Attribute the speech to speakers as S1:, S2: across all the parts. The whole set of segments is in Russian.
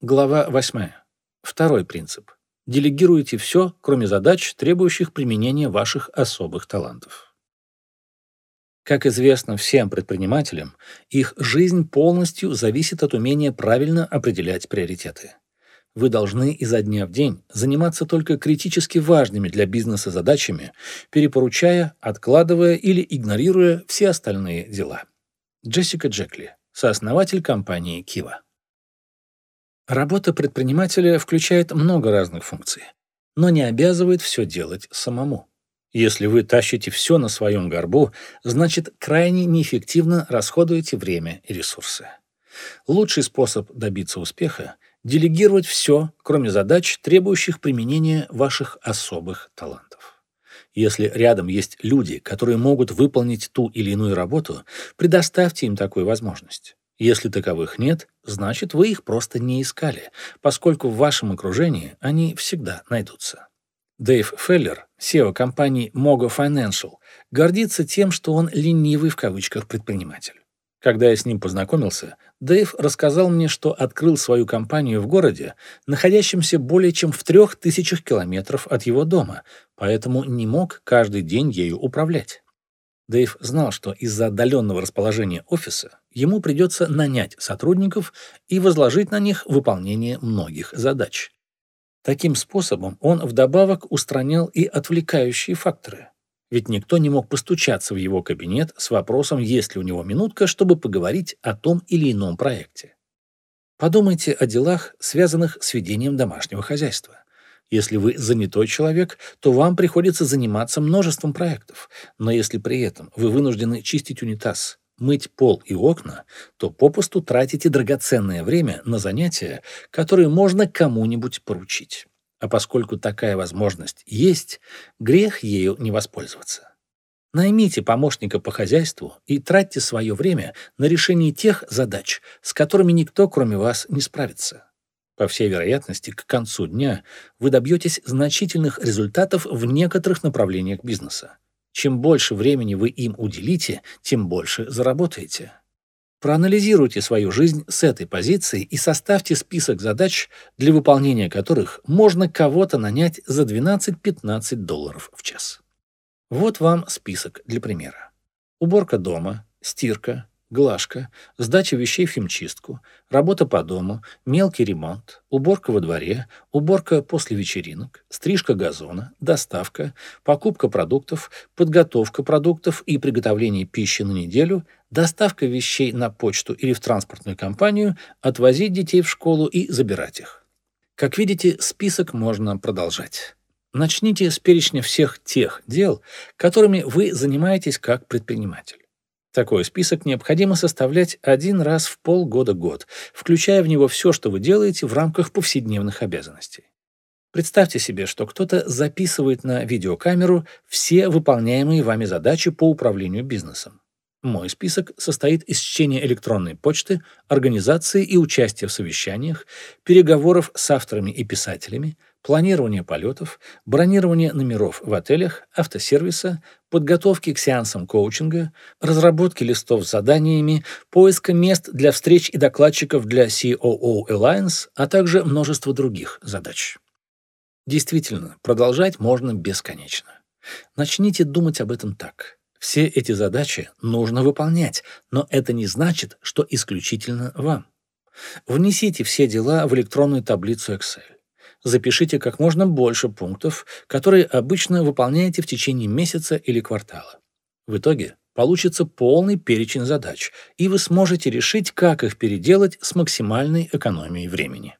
S1: Глава 8. Второй принцип. Делегируйте все, кроме задач, требующих применения ваших особых талантов. Как известно всем предпринимателям, их жизнь полностью зависит от умения правильно определять приоритеты. Вы должны изо дня в день заниматься только критически важными для бизнеса задачами, перепоручая, откладывая или игнорируя все остальные дела. Джессика Джекли, сооснователь компании Кива. Работа предпринимателя включает много разных функций, но не обязывает все делать самому. Если вы тащите все на своем горбу, значит крайне неэффективно расходуете время и ресурсы. Лучший способ добиться успеха – делегировать все, кроме задач, требующих применения ваших особых талантов. Если рядом есть люди, которые могут выполнить ту или иную работу, предоставьте им такую возможность. Если таковых нет, значит, вы их просто не искали, поскольку в вашем окружении они всегда найдутся. Дэйв Феллер, SEO компании Mogo Financial, гордится тем, что он «ленивый» в кавычках предприниматель. Когда я с ним познакомился, Дэйв рассказал мне, что открыл свою компанию в городе, находящемся более чем в трех тысячах километров от его дома, поэтому не мог каждый день ею управлять. Дэйв знал, что из-за отдаленного расположения офиса ему придется нанять сотрудников и возложить на них выполнение многих задач. Таким способом он вдобавок устранял и отвлекающие факторы. Ведь никто не мог постучаться в его кабинет с вопросом, есть ли у него минутка, чтобы поговорить о том или ином проекте. Подумайте о делах, связанных с ведением домашнего хозяйства. Если вы занятой человек, то вам приходится заниматься множеством проектов. Но если при этом вы вынуждены чистить унитаз, мыть пол и окна, то попусту тратите драгоценное время на занятия, которые можно кому-нибудь поручить. А поскольку такая возможность есть, грех ею не воспользоваться. Наймите помощника по хозяйству и тратьте свое время на решение тех задач, с которыми никто, кроме вас, не справится. По всей вероятности, к концу дня вы добьетесь значительных результатов в некоторых направлениях бизнеса. Чем больше времени вы им уделите, тем больше заработаете. Проанализируйте свою жизнь с этой позиции и составьте список задач, для выполнения которых можно кого-то нанять за 12-15 долларов в час. Вот вам список для примера. Уборка дома, стирка, глажка, сдача вещей в химчистку, работа по дому, мелкий ремонт, уборка во дворе, уборка после вечеринок, стрижка газона, доставка, покупка продуктов, подготовка продуктов и приготовление пищи на неделю, доставка вещей на почту или в транспортную компанию, отвозить детей в школу и забирать их. Как видите, список можно продолжать. Начните с перечня всех тех дел, которыми вы занимаетесь как предприниматель. Такой список необходимо составлять один раз в полгода-год, включая в него все, что вы делаете в рамках повседневных обязанностей. Представьте себе, что кто-то записывает на видеокамеру все выполняемые вами задачи по управлению бизнесом. Мой список состоит из чтения электронной почты, организации и участия в совещаниях, переговоров с авторами и писателями, планирования полетов, бронирования номеров в отелях, автосервиса, подготовки к сеансам коучинга, разработки листов с заданиями, поиска мест для встреч и докладчиков для COO Alliance, а также множество других задач. Действительно, продолжать можно бесконечно. Начните думать об этом так. Все эти задачи нужно выполнять, но это не значит, что исключительно вам. Внесите все дела в электронную таблицу Excel запишите как можно больше пунктов, которые обычно выполняете в течение месяца или квартала. В итоге получится полный перечень задач, и вы сможете решить, как их переделать с максимальной экономией времени.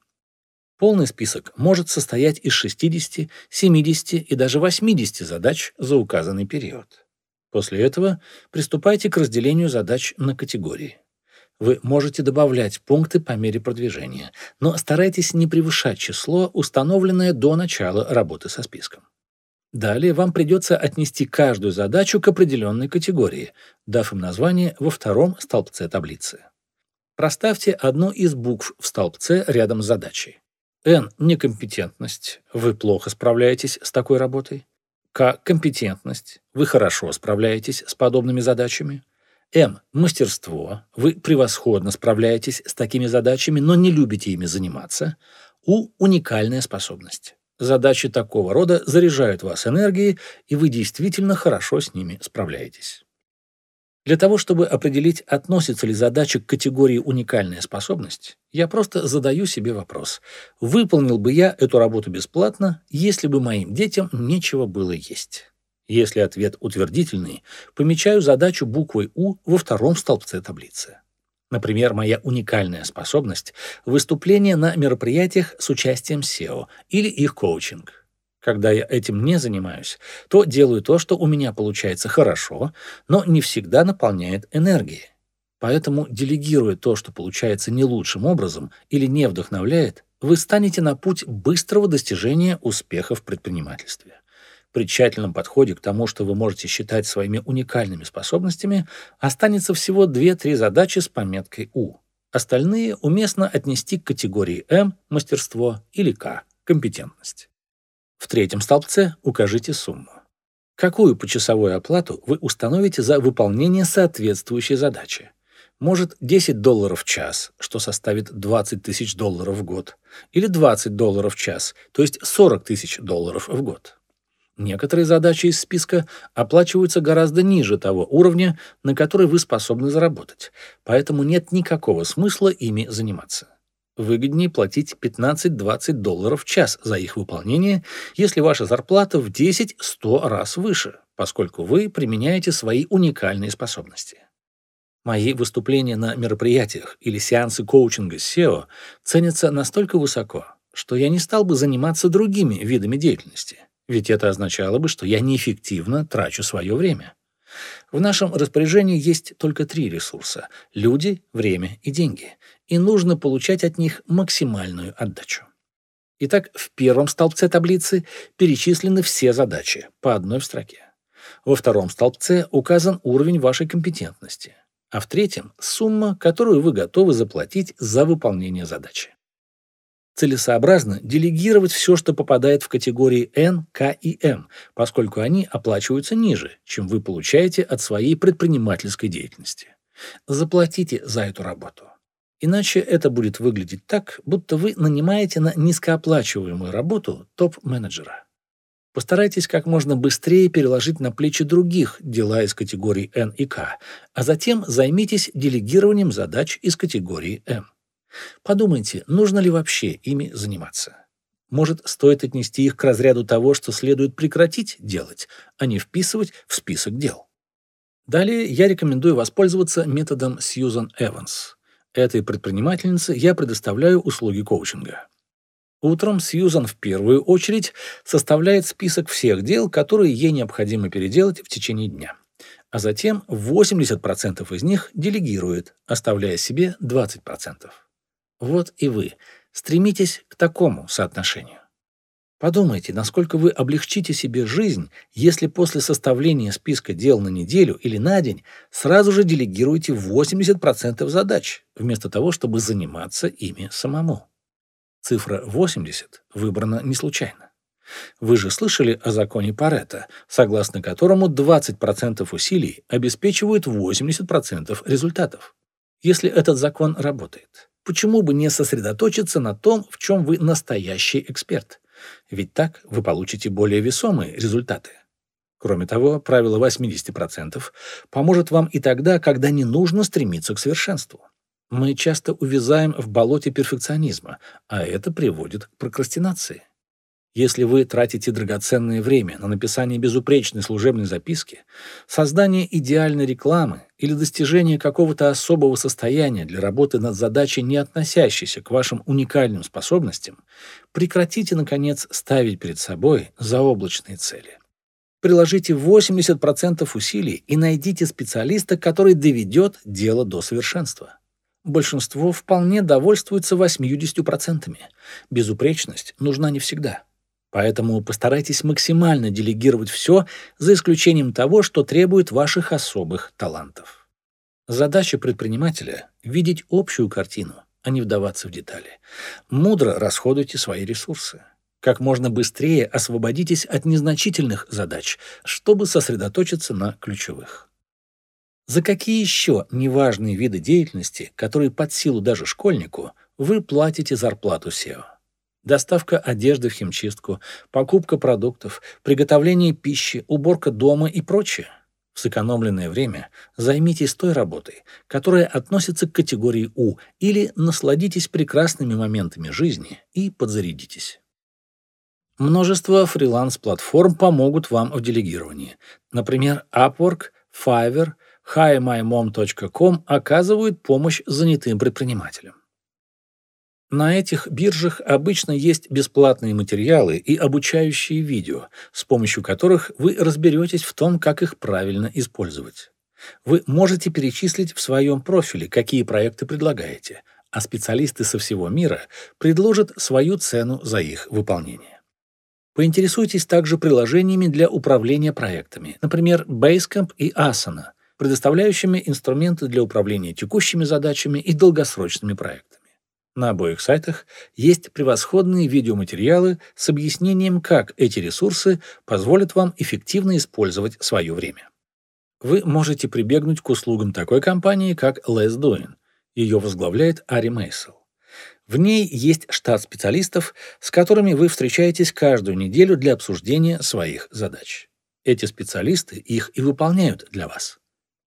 S1: Полный список может состоять из 60, 70 и даже 80 задач за указанный период. После этого приступайте к разделению задач на категории. Вы можете добавлять пункты по мере продвижения, но старайтесь не превышать число, установленное до начала работы со списком. Далее вам придется отнести каждую задачу к определенной категории, дав им название во втором столбце таблицы. Проставьте одну из букв в столбце рядом с задачей. Н – некомпетентность, вы плохо справляетесь с такой работой. К – компетентность, вы хорошо справляетесь с подобными задачами. М. Мастерство. Вы превосходно справляетесь с такими задачами, но не любите ими заниматься. У. Уникальная способность. Задачи такого рода заряжают вас энергией, и вы действительно хорошо с ними справляетесь. Для того, чтобы определить, относится ли задача к категории «уникальная способность», я просто задаю себе вопрос, выполнил бы я эту работу бесплатно, если бы моим детям нечего было есть? Если ответ утвердительный, помечаю задачу буквой «У» во втором столбце таблицы. Например, моя уникальная способность – выступление на мероприятиях с участием SEO или их коучинг. Когда я этим не занимаюсь, то делаю то, что у меня получается хорошо, но не всегда наполняет энергией. Поэтому, делегируя то, что получается не лучшим образом или не вдохновляет, вы станете на путь быстрого достижения успеха в предпринимательстве. При тщательном подходе к тому, что вы можете считать своими уникальными способностями, останется всего 2-3 задачи с пометкой «У». Остальные уместно отнести к категории М – мастерство или К – компетентность. В третьем столбце укажите сумму. Какую почасовую оплату вы установите за выполнение соответствующей задачи? Может, 10 долларов в час, что составит 20 тысяч долларов в год, или 20 долларов в час, то есть 40 тысяч долларов в год. Некоторые задачи из списка оплачиваются гораздо ниже того уровня, на который вы способны заработать, поэтому нет никакого смысла ими заниматься. Выгоднее платить 15-20 долларов в час за их выполнение, если ваша зарплата в 10-100 раз выше, поскольку вы применяете свои уникальные способности. Мои выступления на мероприятиях или сеансы коучинга с SEO ценятся настолько высоко, что я не стал бы заниматься другими видами деятельности ведь это означало бы, что я неэффективно трачу свое время. В нашем распоряжении есть только три ресурса – люди, время и деньги, и нужно получать от них максимальную отдачу. Итак, в первом столбце таблицы перечислены все задачи по одной в строке. Во втором столбце указан уровень вашей компетентности, а в третьем – сумма, которую вы готовы заплатить за выполнение задачи целесообразно делегировать все, что попадает в категории N, K и M, поскольку они оплачиваются ниже, чем вы получаете от своей предпринимательской деятельности. Заплатите за эту работу. Иначе это будет выглядеть так, будто вы нанимаете на низкооплачиваемую работу топ-менеджера. Постарайтесь как можно быстрее переложить на плечи других дела из категории N и K, а затем займитесь делегированием задач из категории M. Подумайте, нужно ли вообще ими заниматься. Может, стоит отнести их к разряду того, что следует прекратить делать, а не вписывать в список дел. Далее я рекомендую воспользоваться методом Сьюзан Эванс. Этой предпринимательнице я предоставляю услуги коучинга. Утром Сьюзан в первую очередь составляет список всех дел, которые ей необходимо переделать в течение дня. А затем 80% из них делегирует, оставляя себе 20%. Вот и вы. Стремитесь к такому соотношению. Подумайте, насколько вы облегчите себе жизнь, если после составления списка дел на неделю или на день сразу же делегируете 80% задач, вместо того, чтобы заниматься ими самому. Цифра 80 выбрана не случайно. Вы же слышали о законе Паретта, согласно которому 20% усилий обеспечивают 80% результатов. Если этот закон работает, Почему бы не сосредоточиться на том, в чем вы настоящий эксперт? Ведь так вы получите более весомые результаты. Кроме того, правило 80% поможет вам и тогда, когда не нужно стремиться к совершенству. Мы часто увязаем в болоте перфекционизма, а это приводит к прокрастинации. Если вы тратите драгоценное время на написание безупречной служебной записки, создание идеальной рекламы или достижение какого-то особого состояния для работы над задачей, не относящейся к вашим уникальным способностям, прекратите, наконец, ставить перед собой заоблачные цели. Приложите 80% усилий и найдите специалиста, который доведет дело до совершенства. Большинство вполне довольствуется 80%. Безупречность нужна не всегда. Поэтому постарайтесь максимально делегировать все, за исключением того, что требует ваших особых талантов. Задача предпринимателя – видеть общую картину, а не вдаваться в детали. Мудро расходуйте свои ресурсы. Как можно быстрее освободитесь от незначительных задач, чтобы сосредоточиться на ключевых. За какие еще неважные виды деятельности, которые под силу даже школьнику, вы платите зарплату SEO? Доставка одежды в химчистку, покупка продуктов, приготовление пищи, уборка дома и прочее. В сэкономленное время займитесь той работой, которая относится к категории У, или насладитесь прекрасными моментами жизни и подзарядитесь. Множество фриланс-платформ помогут вам в делегировании. Например, Upwork, Fiverr – highmymom.com оказывают помощь занятым предпринимателям. На этих биржах обычно есть бесплатные материалы и обучающие видео, с помощью которых вы разберетесь в том, как их правильно использовать. Вы можете перечислить в своем профиле, какие проекты предлагаете, а специалисты со всего мира предложат свою цену за их выполнение. Поинтересуйтесь также приложениями для управления проектами, например, Basecamp и Asana, предоставляющими инструменты для управления текущими задачами и долгосрочными проектами. На обоих сайтах есть превосходные видеоматериалы с объяснением, как эти ресурсы позволят вам эффективно использовать свое время. Вы можете прибегнуть к услугам такой компании, как Let's Doing. Ее возглавляет Ари Мейсел. В ней есть штат специалистов, с которыми вы встречаетесь каждую неделю для обсуждения своих задач. Эти специалисты их и выполняют для вас.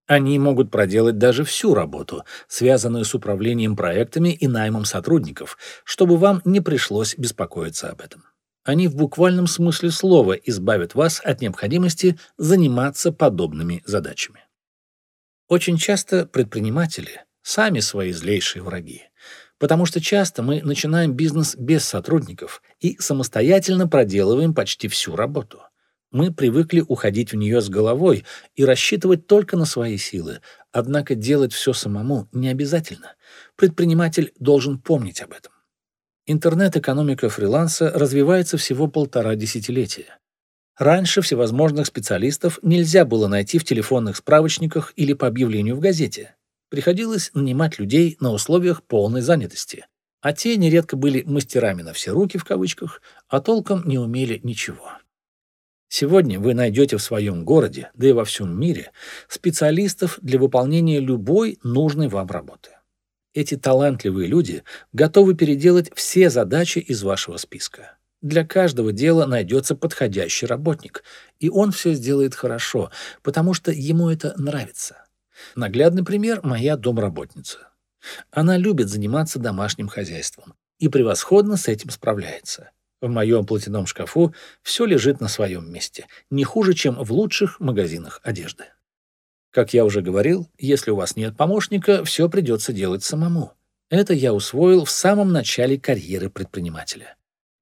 S1: Они могут проделать даже всю работу, связанную с управлением проектами и наймом сотрудников, чтобы вам не пришлось беспокоиться об этом. Они в буквальном смысле слова избавят вас от необходимости заниматься подобными задачами. Очень часто предприниматели сами свои злейшие враги, потому что часто мы начинаем бизнес без сотрудников и самостоятельно проделываем почти всю работу. Мы привыкли уходить в нее с головой и рассчитывать только на свои силы, однако делать все самому не обязательно. Предприниматель должен помнить об этом. Интернет-экономика фриланса развивается всего полтора десятилетия. Раньше всевозможных специалистов нельзя было найти в телефонных справочниках или по объявлению в газете. Приходилось нанимать людей на условиях полной занятости. А те нередко были мастерами на все руки в кавычках, а толком не умели ничего. Сегодня вы найдете в своем городе, да и во всем мире, специалистов для выполнения любой нужной вам работы. Эти талантливые люди готовы переделать все задачи из вашего списка. Для каждого дела найдется подходящий работник, и он все сделает хорошо, потому что ему это нравится. Наглядный пример – моя домработница. Она любит заниматься домашним хозяйством и превосходно с этим справляется. В моем платяном шкафу все лежит на своем месте, не хуже, чем в лучших магазинах одежды. Как я уже говорил, если у вас нет помощника, все придется делать самому. Это я усвоил в самом начале карьеры предпринимателя.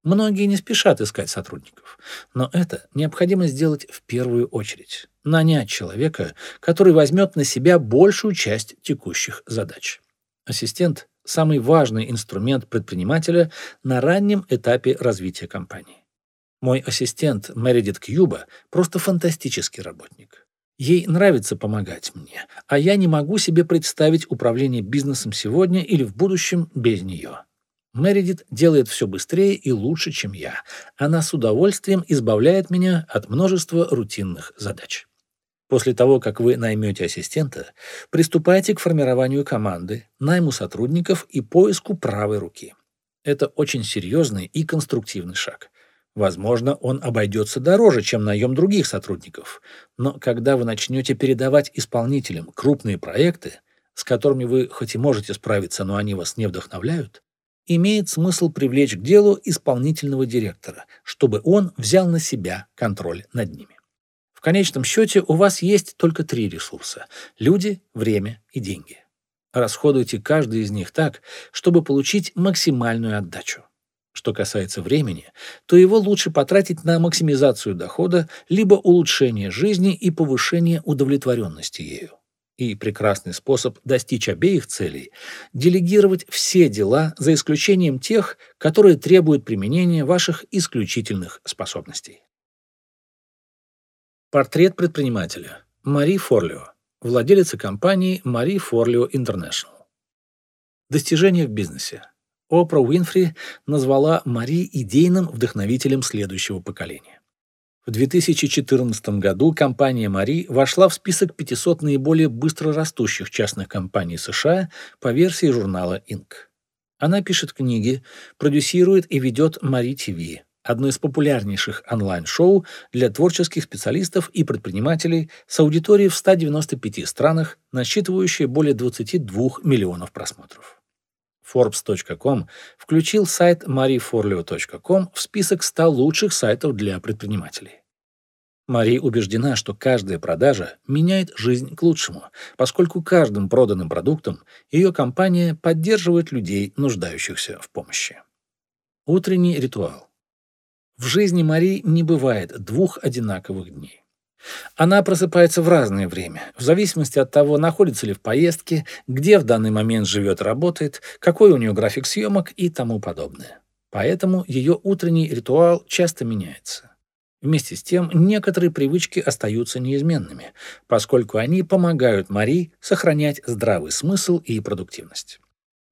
S1: Многие не спешат искать сотрудников, но это необходимо сделать в первую очередь. Нанять человека, который возьмет на себя большую часть текущих задач. Ассистент самый важный инструмент предпринимателя на раннем этапе развития компании. Мой ассистент Мередит Кьюба просто фантастический работник. Ей нравится помогать мне, а я не могу себе представить управление бизнесом сегодня или в будущем без нее. Мередит делает все быстрее и лучше, чем я. Она с удовольствием избавляет меня от множества рутинных задач. После того, как вы наймете ассистента, приступайте к формированию команды, найму сотрудников и поиску правой руки. Это очень серьезный и конструктивный шаг. Возможно, он обойдется дороже, чем наем других сотрудников, но когда вы начнете передавать исполнителям крупные проекты, с которыми вы хоть и можете справиться, но они вас не вдохновляют, имеет смысл привлечь к делу исполнительного директора, чтобы он взял на себя контроль над ними. В конечном счете у вас есть только три ресурса – люди, время и деньги. Расходуйте каждый из них так, чтобы получить максимальную отдачу. Что касается времени, то его лучше потратить на максимизацию дохода, либо улучшение жизни и повышение удовлетворенности ею. И прекрасный способ достичь обеих целей – делегировать все дела, за исключением тех, которые требуют применения ваших исключительных способностей. Портрет предпринимателя. Мари Форлио, владелица компании Мари Форлио International. Достижения в бизнесе. Опра Уинфри назвала Мари идейным вдохновителем следующего поколения. В 2014 году компания Мари вошла в список 500 наиболее быстро растущих частных компаний США по версии журнала Inc. Она пишет книги, продюсирует и ведет Мари ТВ, одно из популярнейших онлайн-шоу для творческих специалистов и предпринимателей с аудиторией в 195 странах, насчитывающей более 22 миллионов просмотров. Forbes.com включил сайт marieforleo.com в список 100 лучших сайтов для предпринимателей. Мари убеждена, что каждая продажа меняет жизнь к лучшему, поскольку каждым проданным продуктом ее компания поддерживает людей, нуждающихся в помощи. Утренний ритуал. В жизни Мари не бывает двух одинаковых дней. Она просыпается в разное время, в зависимости от того, находится ли в поездке, где в данный момент живет работает, какой у нее график съемок и тому подобное. Поэтому ее утренний ритуал часто меняется. Вместе с тем, некоторые привычки остаются неизменными, поскольку они помогают Мари сохранять здравый смысл и продуктивность.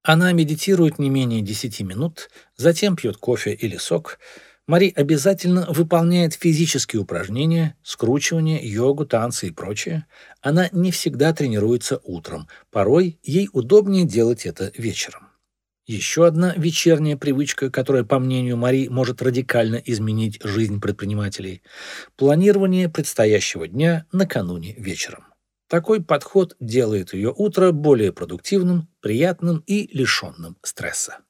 S1: Она медитирует не менее 10 минут, затем пьет кофе или сок, Мари обязательно выполняет физические упражнения, скручивание, йогу, танцы и прочее. Она не всегда тренируется утром, порой ей удобнее делать это вечером. Еще одна вечерняя привычка, которая, по мнению Мари, может радикально изменить жизнь предпринимателей – планирование предстоящего дня накануне вечером. Такой подход делает ее утро более продуктивным, приятным и лишенным стресса.